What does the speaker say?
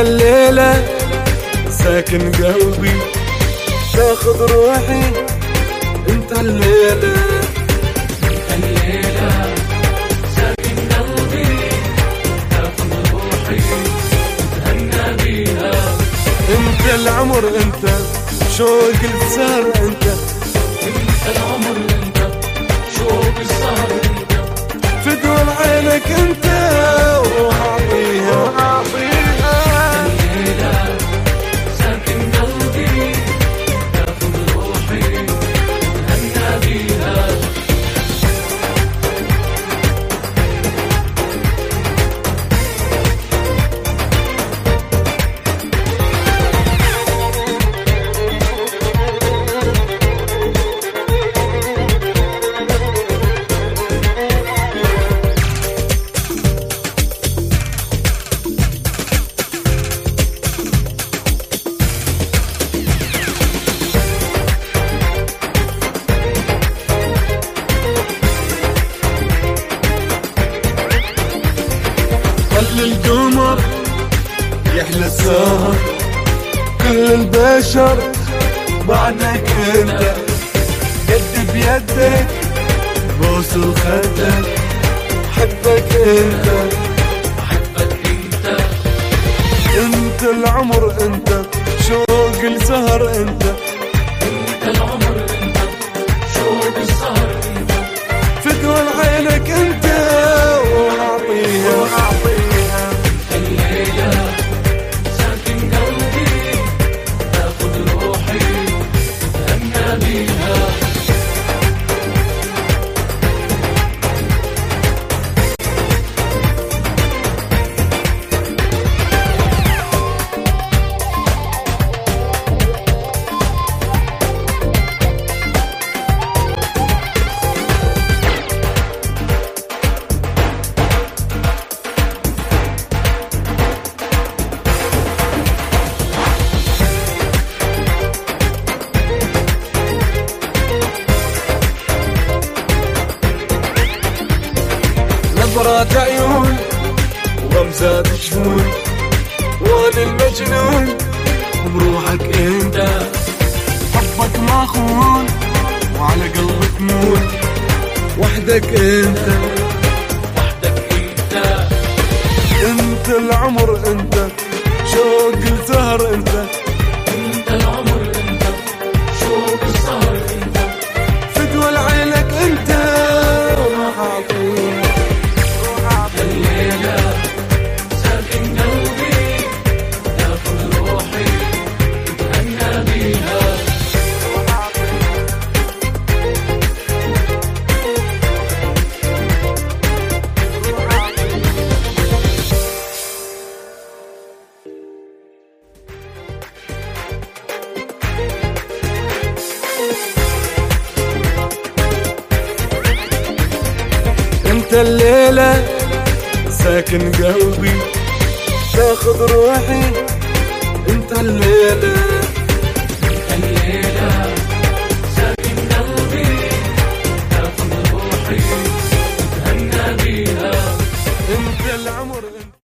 الليلة ساكن قلبي تاخذ روحي. انت الليلة. الليلة ساكن قلبي تاخذ روحي. تهنى بيها. انت العمر انت شوق السهر انت. يحلى السهر كل البشر بعدك انت يد بيدك بوس الخدك حبك أنت. حبك أنت. أنت العمر أنت شوق السهر أنت نظرات عيون وغمزات جفون وأنا المجنون بروحك أنت. حبك ماخون وعلى قلبك مون. وحدك أنت. وحدك أنت. أنت العمر أنت. شوق السهر انت أنت. الليلة ساكن قلبي تاخذ روحي انت الليلة. الليلة.